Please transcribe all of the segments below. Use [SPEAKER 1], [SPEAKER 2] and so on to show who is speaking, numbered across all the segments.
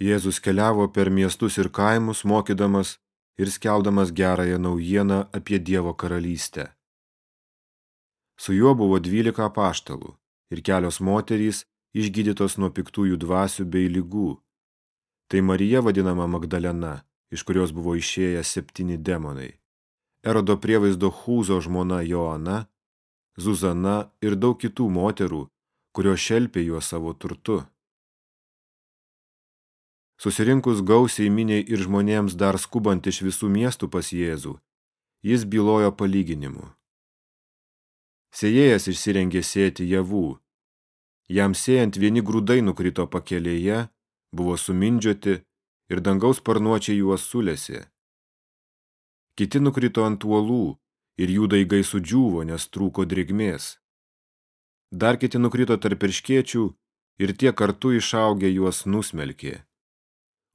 [SPEAKER 1] Jėzus keliavo per miestus ir kaimus, mokydamas ir skeldamas gerąją naujieną apie Dievo karalystę. Su juo buvo dvylika apaštalų ir kelios moterys išgydytos nuo piktųjų dvasių bei lygų. Tai Marija vadinama Magdalena, iš kurios buvo išėję septyni demonai. Erodo prievaizdo Hūzo žmona Joana, Zuzana ir daug kitų moterų, kurios šelpė juos savo turtu. Susirinkus gausiai miniai ir žmonėms dar skubant iš visų miestų pas Jėzų, jis bylojo palyginimu. Sėjėjas išsirengė sėti javų. Jam sėjant vieni grūdai nukrito pakelėje, buvo sumindžioti ir dangaus parnuočiai juos sulėsi. Kiti nukrito ant uolų ir jų daigai sudžiūvo, nes trūko drėgmės. Dar kiti nukrito tarp irškiečių ir tie kartu išaugę juos nusmelkė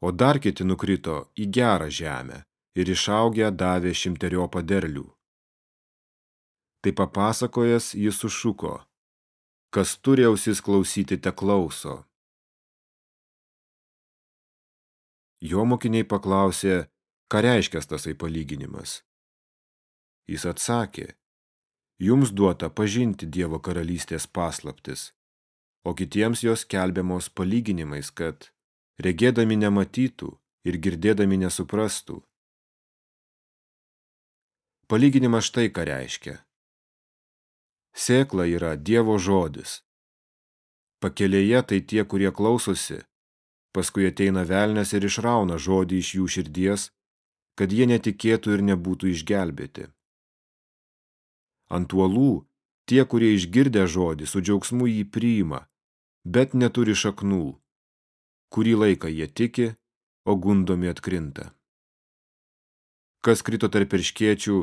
[SPEAKER 1] o dar kiti nukrito į gerą žemę ir išaugę davė šimteriopą derlių. Tai papasakojęs jis sušuko, kas turi ausis klausyti te klauso. Jo mokiniai paklausė, ką reiškia tasai palyginimas. Jis atsakė, jums duota pažinti Dievo karalystės paslaptis, o kitiems jos kelbiamos palyginimais, kad regėdami nematytų ir girdėdami nesuprastų. Palyginimas štai ką reiškia. Sėkla yra Dievo žodis. Pakelėje tai tie, kurie klausosi, paskui ateina velnės ir išrauna žodį iš jų širdies, kad jie netikėtų ir nebūtų išgelbėti. Ant uolų tie, kurie išgirdę žodį, su džiaugsmu jį priima, bet neturi šaknų kurį laiką jie tiki, o gundomi atkrinta. Kas krito tarp irškiečių,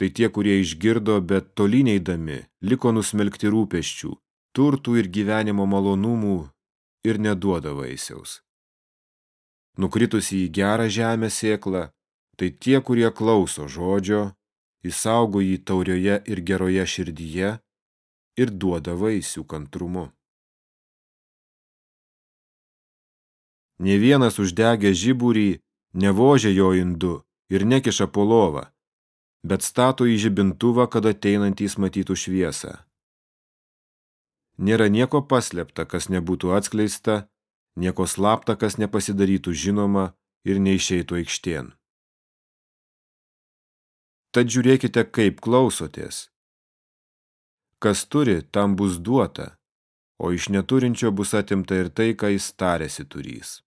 [SPEAKER 1] tai tie, kurie išgirdo, bet tolyneidami liko nusmelkti rūpeščių, turtų ir gyvenimo malonumų ir neduoda vaisiaus. Nukritusi į gerą žemę sėklą, tai tie, kurie klauso žodžio, įsaugo jį taurioje ir geroje širdyje ir duoda vaisių kantrumu. Ne vienas uždegę žiburį nevožia jo indu ir nekiša po lovą, bet stato į žibintuvą, kad ateinantys matytų šviesą. Nėra nieko paslėpta, kas nebūtų atskleista, nieko slapta, kas nepasidarytų žinoma ir neišeitų aikštien. Tad žiūrėkite, kaip klausotės. Kas turi, tam bus duota, o iš neturinčio bus atimta ir tai, ką jis tarėsi turys.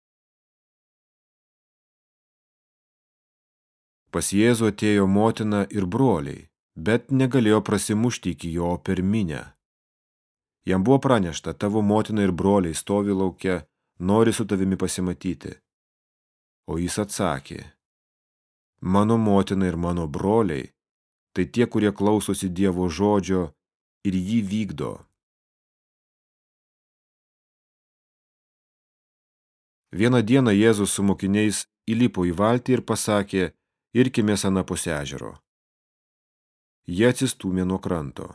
[SPEAKER 1] Pas Jėzų atėjo motina ir broliai, bet negalėjo prasimušti iki jo per minę. Jam buvo pranešta, tavo motina ir broliai stovi laukia, nori su tavimi pasimatyti. O jis atsakė, mano motina ir mano broliai, tai tie, kurie klausosi Dievo žodžio ir jį vykdo. Vieną dieną Jėzus su mokiniais įlipo į valtį ir pasakė, irkimės anapus ežero. Jie atsistūmė nuo kranto.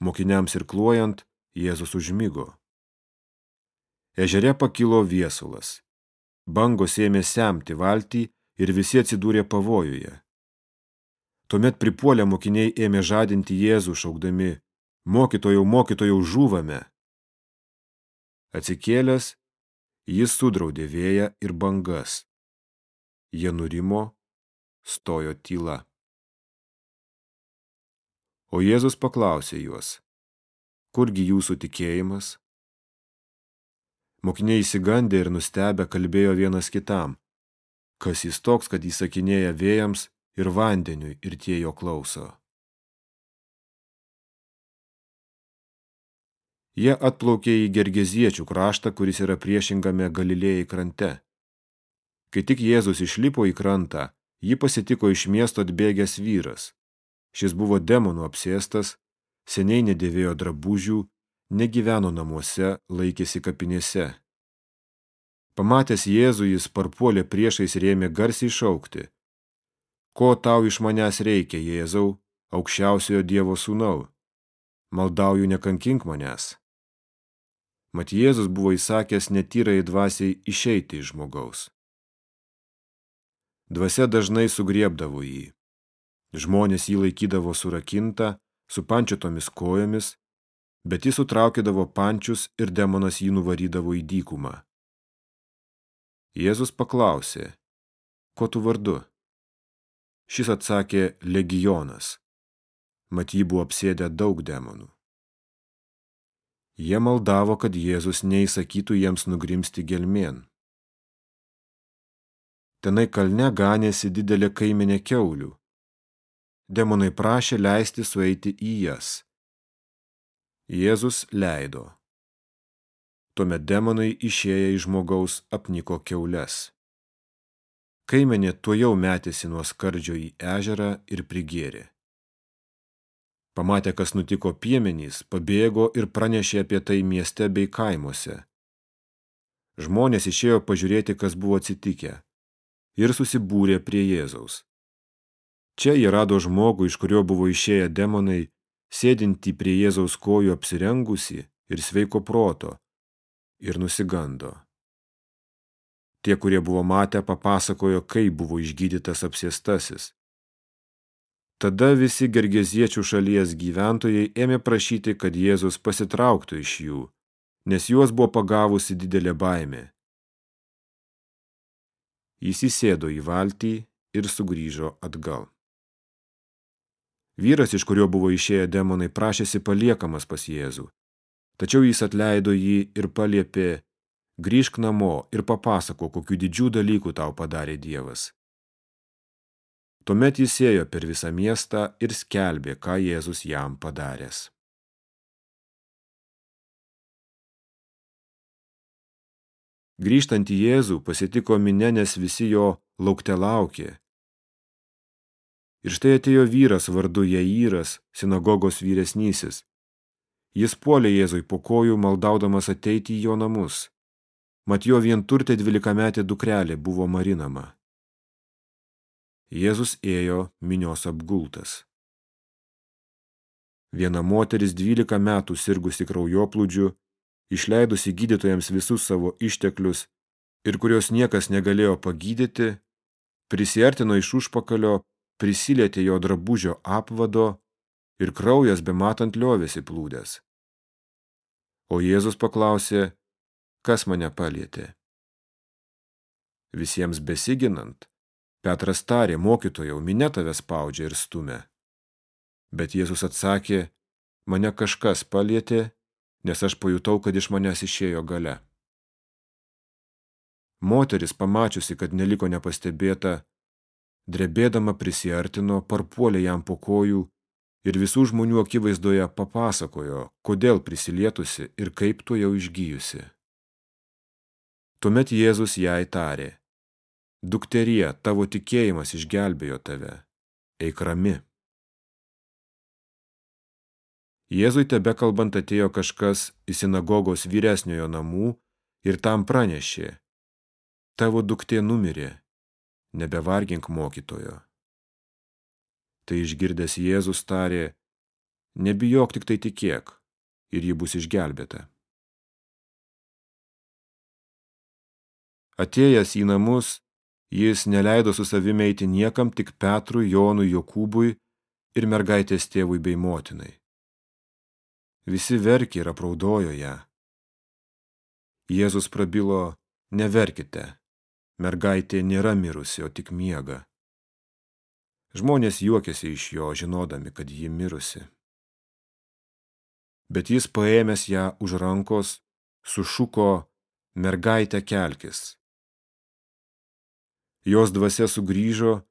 [SPEAKER 1] Mokiniams ir kluojant, Jėzus užmigo. Ežere pakilo viesulas. Bangos ėmė semti valtį ir visi atsidūrė pavojuje. Tuomet pripuolę mokiniai ėmė žadinti Jėzų šaukdami, mokytojau, mokytojau, žūvame. Atsikėlęs, jis sudraudė vėją ir bangas. Nurimo, stojo tyla. O Jėzus paklausė juos, kurgi jūsų tikėjimas? Mokiniai įsigandę ir nustebę kalbėjo vienas kitam, kas jis toks, kad įsakinėja vėjams ir vandeniui ir tie jo klauso. Jie atplaukė į Gergeziečių kraštą, kuris yra priešingame Galilėjai krante. Kai tik Jėzus išlipo į krantą, jį pasitiko iš miesto atbėgęs vyras. Šis buvo demonų apsėstas, seniai nedėvėjo drabužių, negyveno namuose, laikėsi kapinėse. Pamatęs Jėzų, jis parpuolė priešais ir ėmė garsiai šaukti. Ko tau iš manęs reikia, Jėzau, aukščiausiojo Dievo sūnau? Maldauju, nekankink manęs. mat Jėzus buvo įsakęs netyrai dvasiai išeiti iš žmogaus. Dvasia dažnai sugriebdavo jį. Žmonės jį laikydavo surakintą, su pančiotomis kojomis, bet jis sutraukydavo pančius ir demonas jį nuvarydavo į dykumą. Jėzus paklausė, ko tu vardu? Šis atsakė legionas, mat jį buvo apsėdę daug demonų. Jie maldavo, kad Jėzus neįsakytų jiems nugrimsti gelmien. Tenai kalne ganėsi didelė kaiminė keulių. Demonai prašė leisti sueiti į jas. Jėzus leido. Tuomet demonai išėję iš žmogaus apniko keules. Kaimenė tuojau metėsi nuo skardžio į ežerą ir prigėrė. Pamatė, kas nutiko piemenys, pabėgo ir pranešė apie tai mieste bei kaimuose. Žmonės išėjo pažiūrėti, kas buvo atsitikę, ir susibūrė prie Jėzaus. Čia jie rado žmogų, iš kurio buvo išėję demonai, sėdintį prie Jėzaus kojų apsirengusi ir sveiko proto, ir nusigando. Tie, kurie buvo matę, papasakojo, kaip buvo išgydytas apsėstasis. Tada visi gergeziečių šalies gyventojai ėmė prašyti, kad Jėzus pasitrauktų iš jų, nes juos buvo pagavusi didelė baimė. Jis įsėdo į valtį ir sugrįžo atgal. Vyras, iš kurio buvo išėję demonai, prašėsi paliekamas pas Jėzų, tačiau jis atleido jį ir paliepė grįžk namo ir papasako, kokių didžių dalykų tau padarė Dievas. Tuomet jis ėjo per visą miestą ir skelbė, ką Jėzus jam padaręs. Grįžtant į Jėzų pasitiko minė, nes visi jo laukte laukė. Ir štai atėjo vyras vardu Jairas, sinagogos vyresnysis. Jis puolė Jėzui po kojų, maldaudamas ateiti į jo namus mat jo vienturtė dvylikametė dukrelė buvo marinama. Jėzus ėjo minios apgultas. Viena moteris dvylika metų sirgusi kraujoplūdžiu, išleidusi gydytojams visus savo išteklius ir kurios niekas negalėjo pagydyti, prisiartino iš užpakalio, prisilietė jo drabužio apvado ir kraujas bematant liovėsi plūdęs. O Jėzus paklausė, kas mane palietė. Visiems besiginant, Petras tarė, mokytojau, minė tave spaudžia ir stumia. Bet Jėzus atsakė, mane kažkas palietė, nes aš pajutau, kad iš manęs išėjo gale. Moteris, pamačiusi, kad neliko nepastebėta, drebėdama prisiartino, parpuolė jam po kojų ir visų žmonių akivaizdoje papasakojo, kodėl prisilietusi ir kaip tuo jau išgyjusi. Tuomet Jėzus jai tarė, dukterie, tavo tikėjimas išgelbėjo tave, eik rami. Jėzui tebe kalbant atėjo kažkas į sinagogos vyresniojo namų ir tam pranešė, tavo duktė numirė, nebevargink mokytojo. Tai išgirdęs Jėzus tarė, nebijok tik tai tikėk ir ji bus išgelbėta. Atėjęs į namus, jis neleido su savimi eiti niekam tik Petrui, Jonui, Jokūbui ir mergaitės tėvui bei motinai. Visi verkė ir apraudojo ją. Jėzus prabilo, neverkite, mergaitė nėra mirusi, o tik miega. Žmonės juokėsi iš jo, žinodami, kad ji mirusi. Bet jis paėmęs ją už rankos, sušuko, mergaitę kelkis. Jos dvasia sugrįžo,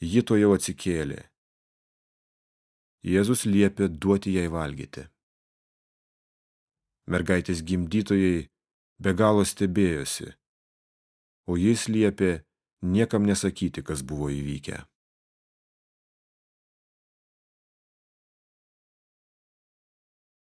[SPEAKER 1] ji to jau atsikėlė. Jėzus liepė duoti jai valgyti. Mergaitės gimdytojai be galo stebėjosi, o jis liepė niekam nesakyti, kas buvo įvykę.